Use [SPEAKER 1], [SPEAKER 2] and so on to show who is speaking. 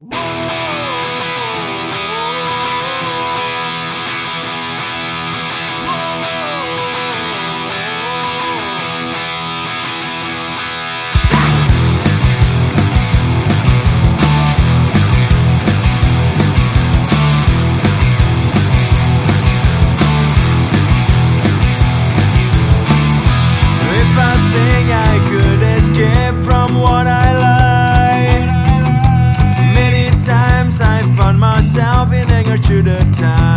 [SPEAKER 1] Whoa! computer time.